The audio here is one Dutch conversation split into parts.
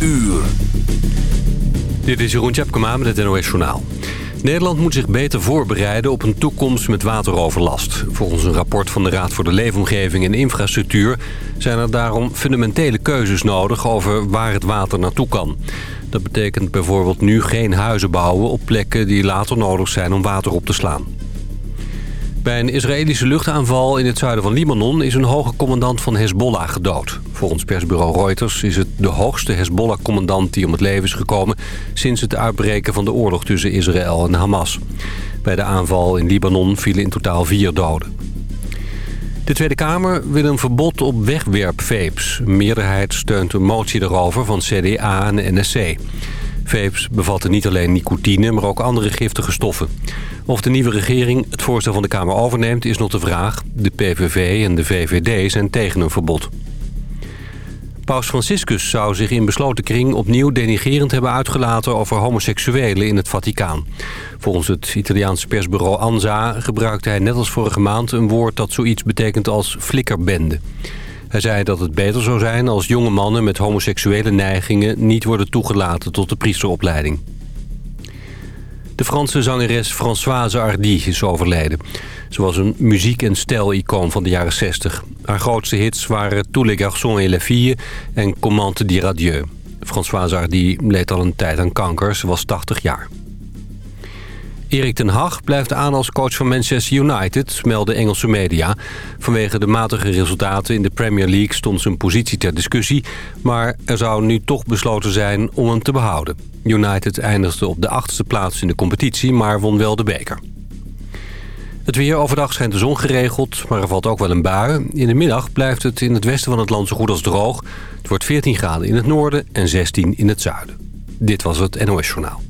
uur. Dit is Jeroen Tjepkema met het NOS Journaal. Nederland moet zich beter voorbereiden op een toekomst met wateroverlast. Volgens een rapport van de Raad voor de Leefomgeving en Infrastructuur... zijn er daarom fundamentele keuzes nodig over waar het water naartoe kan. Dat betekent bijvoorbeeld nu geen huizen bouwen op plekken die later nodig zijn om water op te slaan. Bij een Israëlische luchtaanval in het zuiden van Libanon... is een hoge commandant van Hezbollah gedood. Volgens persbureau Reuters is het de hoogste Hezbollah-commandant... die om het leven is gekomen sinds het uitbreken van de oorlog tussen Israël en Hamas. Bij de aanval in Libanon vielen in totaal vier doden. De Tweede Kamer wil een verbod op wegwerpvapes. Een meerderheid steunt een motie daarover van CDA en NSC. Vapes bevatten niet alleen nicotine, maar ook andere giftige stoffen. Of de nieuwe regering het voorstel van de Kamer overneemt is nog de vraag. De PVV en de VVD zijn tegen een verbod. Paus Franciscus zou zich in besloten kring opnieuw denigerend hebben uitgelaten over homoseksuelen in het Vaticaan. Volgens het Italiaanse persbureau ANSA gebruikte hij net als vorige maand een woord dat zoiets betekent als flikkerbende. Hij zei dat het beter zou zijn als jonge mannen met homoseksuele neigingen niet worden toegelaten tot de priesteropleiding. De Franse zangeres Françoise Hardy is overleden. Ze was een muziek- en stijlicoon van de jaren 60. Haar grootste hits waren Tous les garçons et les filles en Comment dire adieu. Françoise Hardy leed al een tijd aan kanker. Ze was 80 jaar. Erik ten Hag blijft aan als coach van Manchester United, melden Engelse media. Vanwege de matige resultaten in de Premier League stond zijn positie ter discussie... maar er zou nu toch besloten zijn om hem te behouden. United eindigde op de achtste plaats in de competitie, maar won wel de beker. Het weer overdag schijnt de zon geregeld, maar er valt ook wel een bui. In de middag blijft het in het westen van het land zo goed als droog. Het wordt 14 graden in het noorden en 16 in het zuiden. Dit was het NOS Journaal.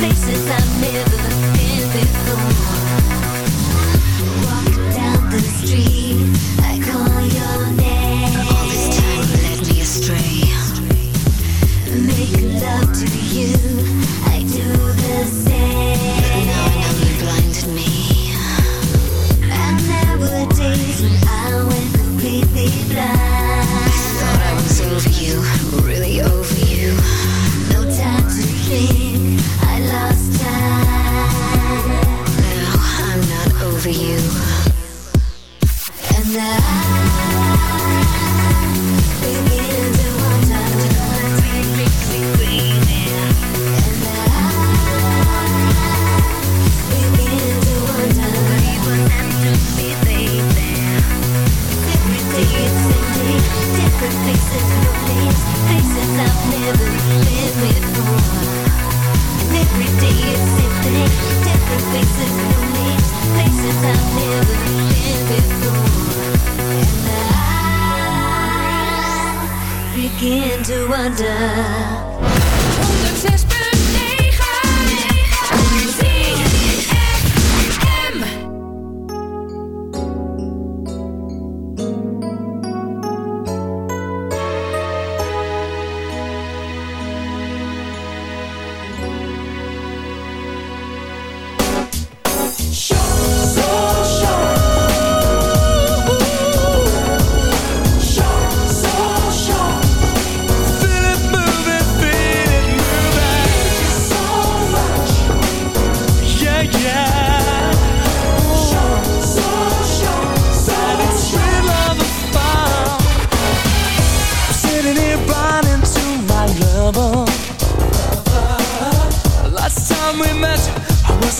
places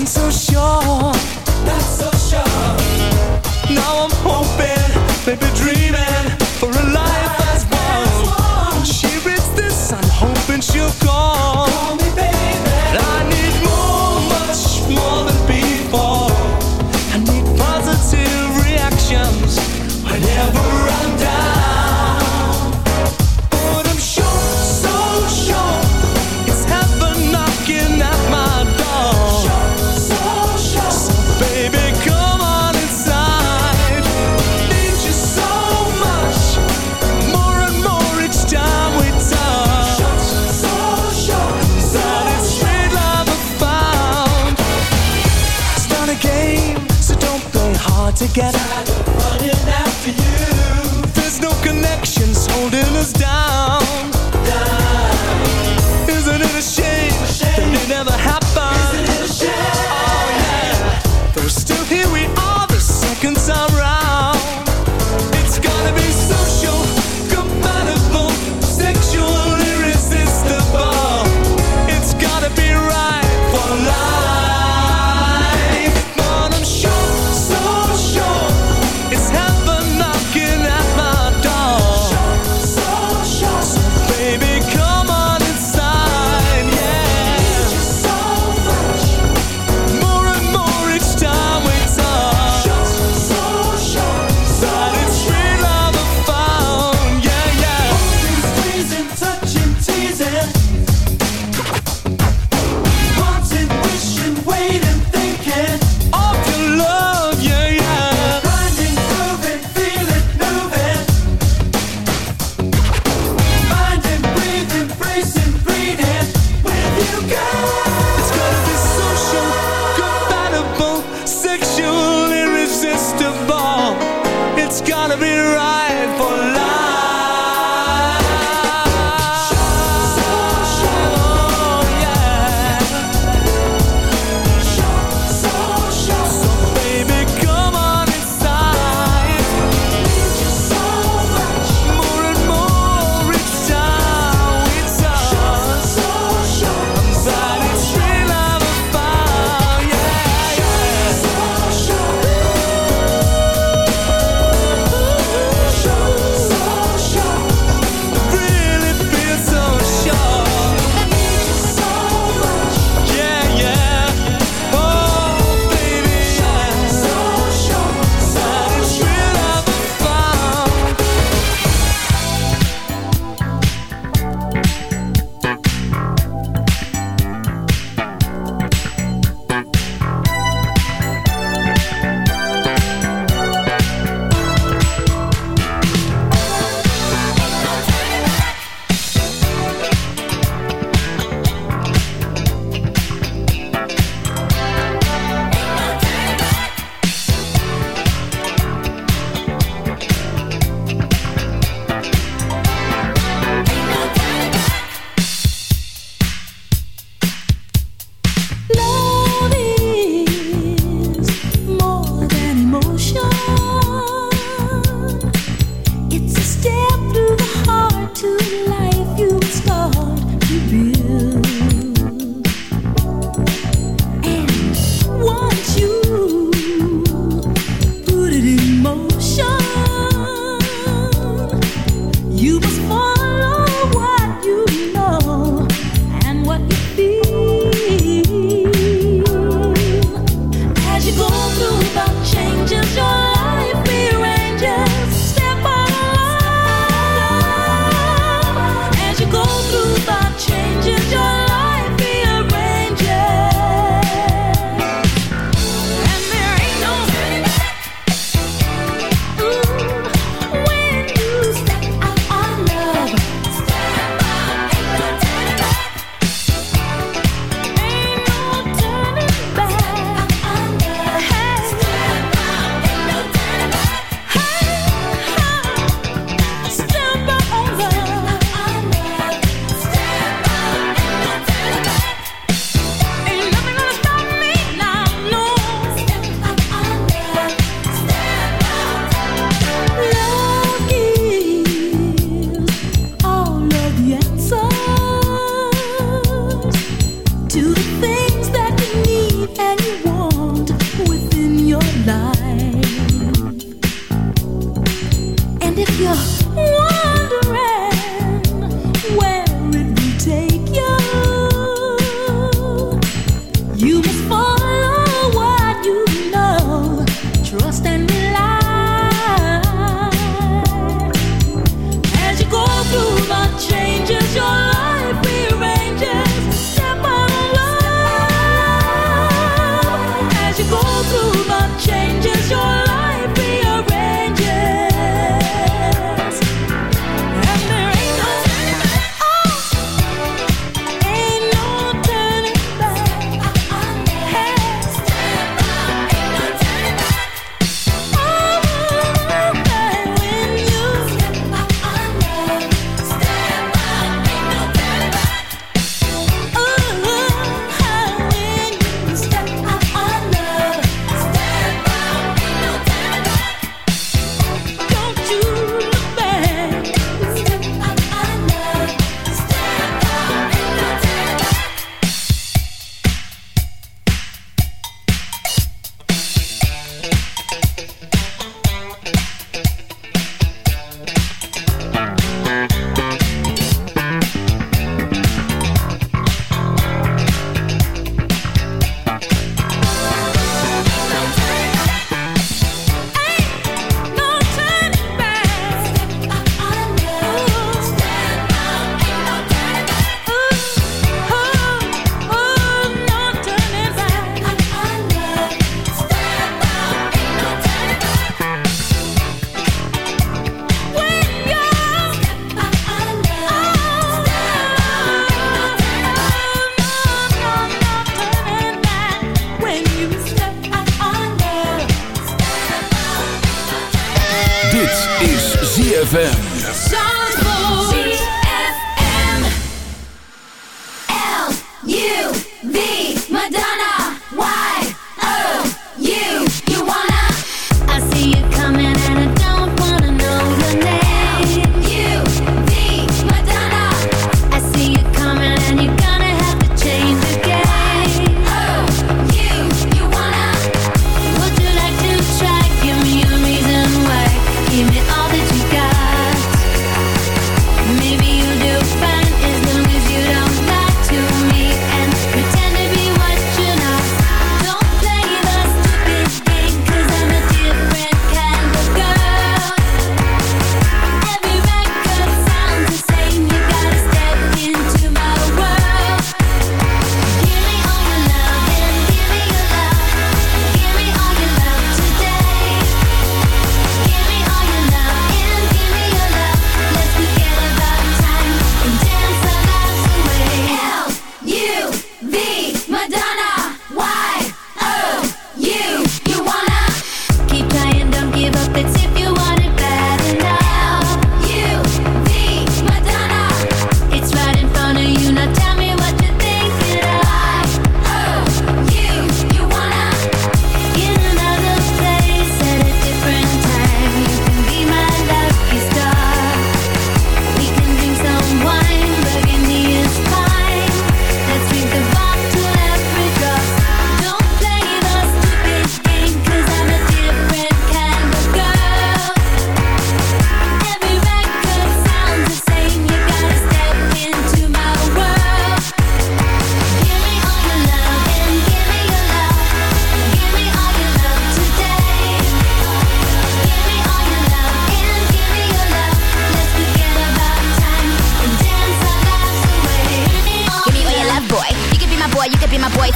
wasn't so sure. Not so sure. Now I'm hoping, baby, dream. together.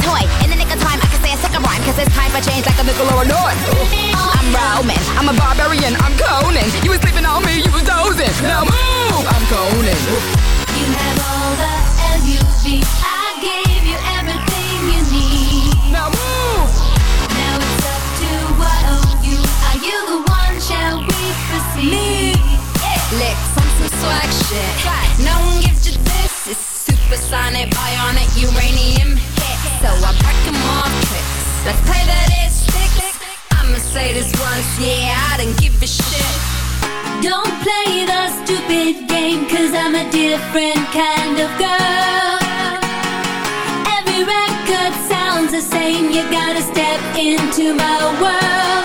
toy. In the nick of time, I can say a second rhyme, cause it's time for change like a nickel or a dime. I'm Roman, I'm a barbarian, I'm Conan. You was sleeping on me, you was dozing. Now move, I'm Conan. You have all the L-U-V, I gave you everything you need. Now move! Now it's up to you, are you the one, shall we proceed? Me. Yeah. Licks some swag shit. No one gives you this, it's supersonic, bionic, uranium Let's play that it sticks. I'ma say this once, yeah, I don't give a shit. Don't play the stupid game, cause I'm a different kind of girl. Every record sounds the same, you gotta step into my world.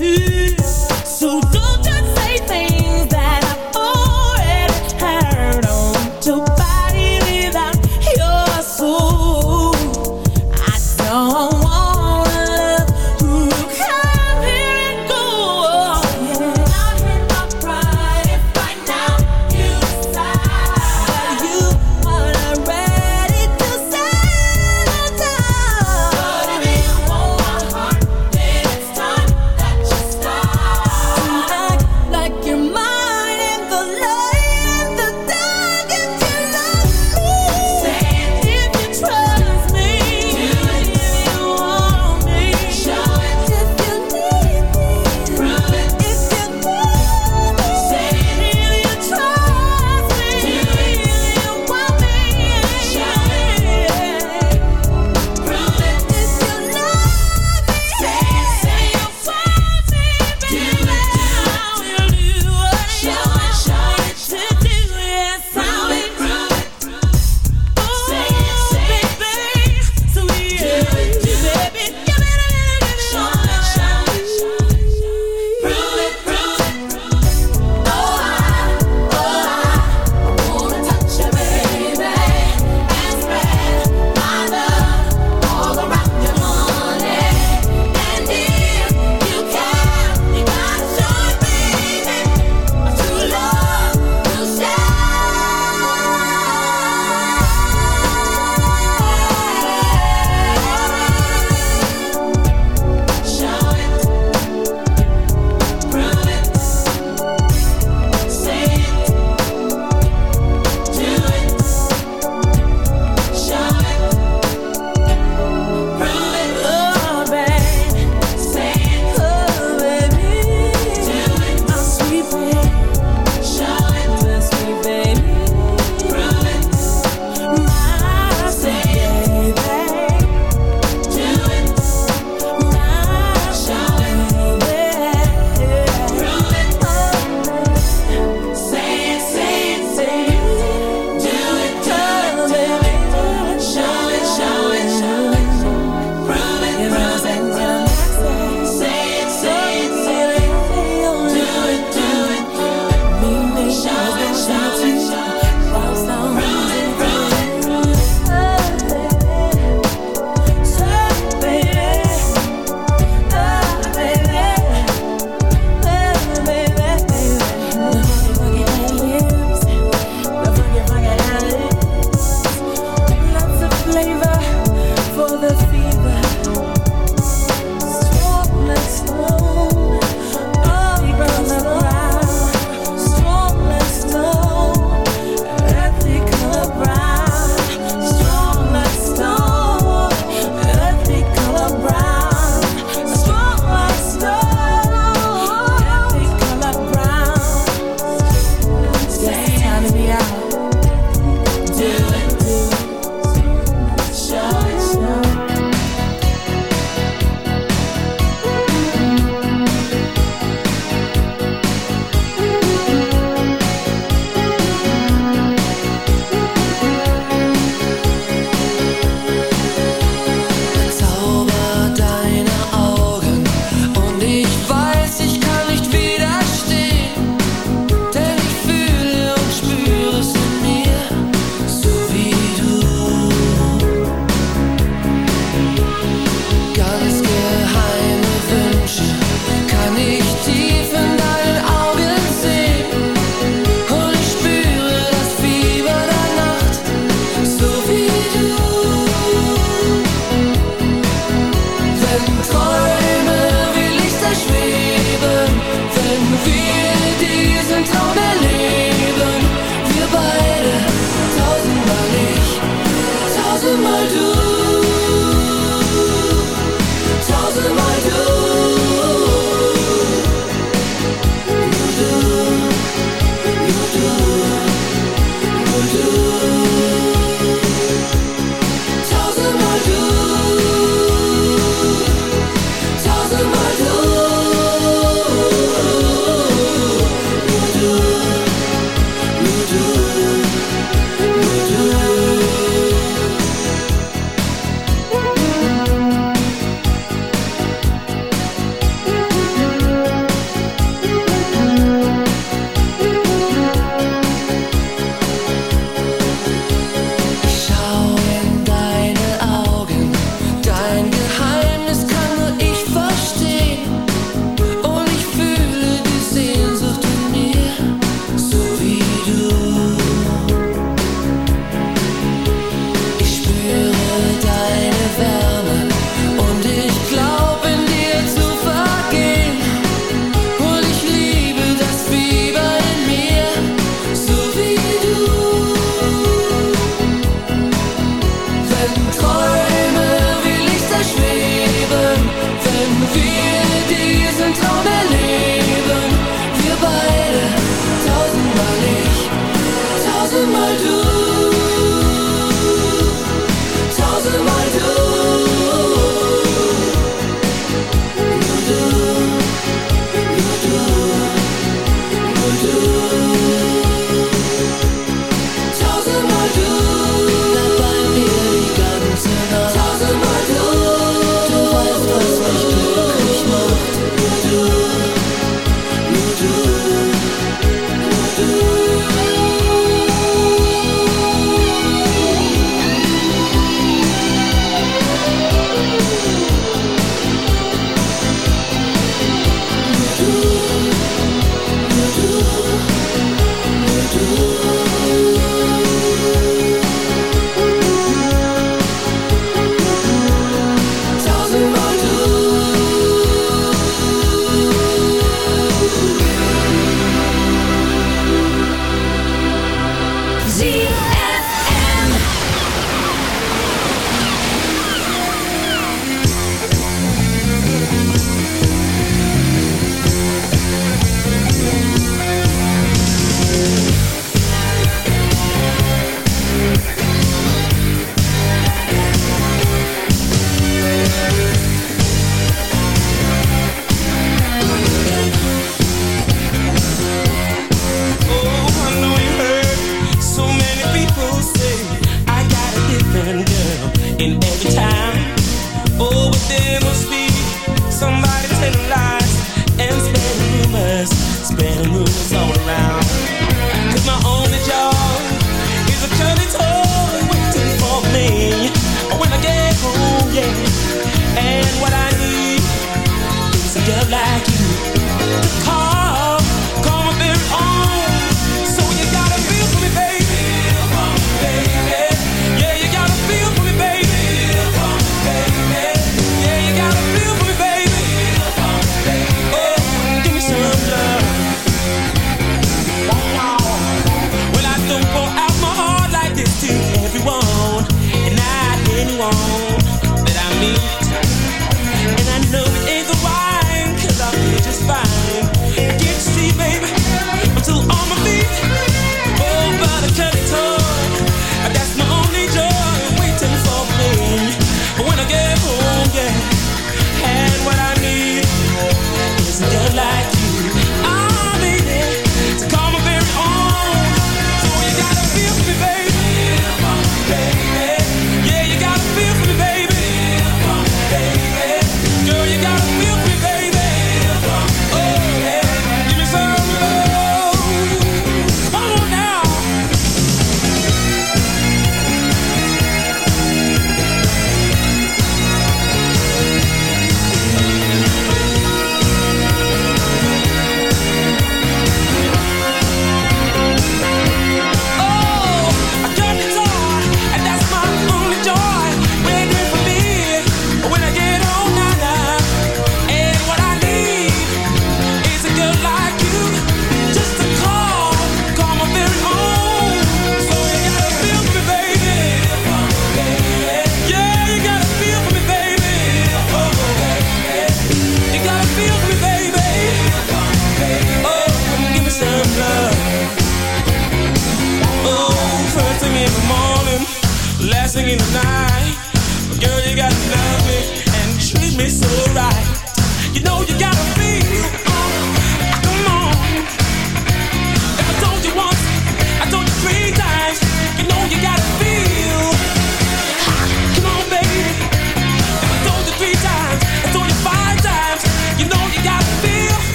you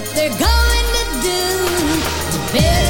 what they're going to do, you better